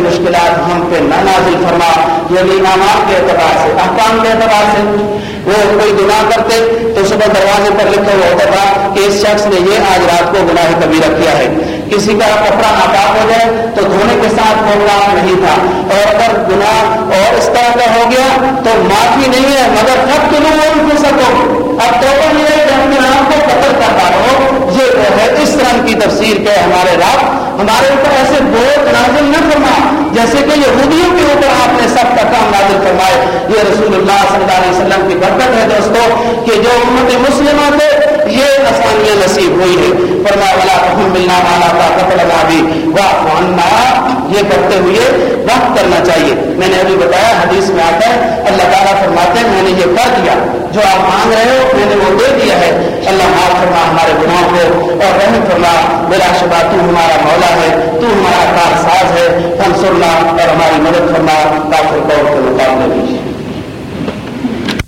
آئیں مشکلات ہم پہ نہ نازل فرما یعنی امام کے اعتبار سے، احکام کے اعتبار سے۔ وہ کوئی گناہ کرتے تو صبح دروازے پر لکھا ہوا ہوتا تھا کہ اس شخص نے یہ آج رات کو گناہ کبیرہ کیا ہے۔ کسی کا کپڑا ناپاک ہو جائے تو دھونے کے ساتھ پروگرام نہیں تھا۔ اور اگر گناہ اور اس طرح کا ہو گیا تو معافی نہیں ہے، مگر سب کے لوگ ان سکو اب تو یہ ہے کہ اپنے آپ کو قتل کر پاؤ یہ ہے، اس طرح کی تفسیر کے ہمارے رب ہمارے اوپر ایسے بوجھ نازل نہ فرما، جیسے کہ یہودیوں کے اوپر آپ نے سب کا کام نازل فرمائے۔ یہ رسول اللہ صلی اللہ علیہ وسلم کی برکت ہے دوستوں کہ جو امت مسلمہ کو یہ آسانیاں نصیب ہوئی ہے۔ فرما والا ملنا والا کا قتل بھی واہ یہ کرتے ہوئے وقت کرنا چاہیے۔ میں نے ابھی بتایا، حدیث میں آتا ہے، اللہ تعالیٰ فرماتے ہیں، میں نے یہ کر دیا۔ جو آپ مانگ رہے ہو، میں نے وہ دے دیا ہے۔ اللہ معاف فرما ہمارے گناہ کو اور رحم فرما۔ میرا شبہ، تو ہمارا مولا ہے، تو ہمارا کار ساز ہے۔ ہم سننا اور ہماری مدد کرنا کافر طور کے مقابلے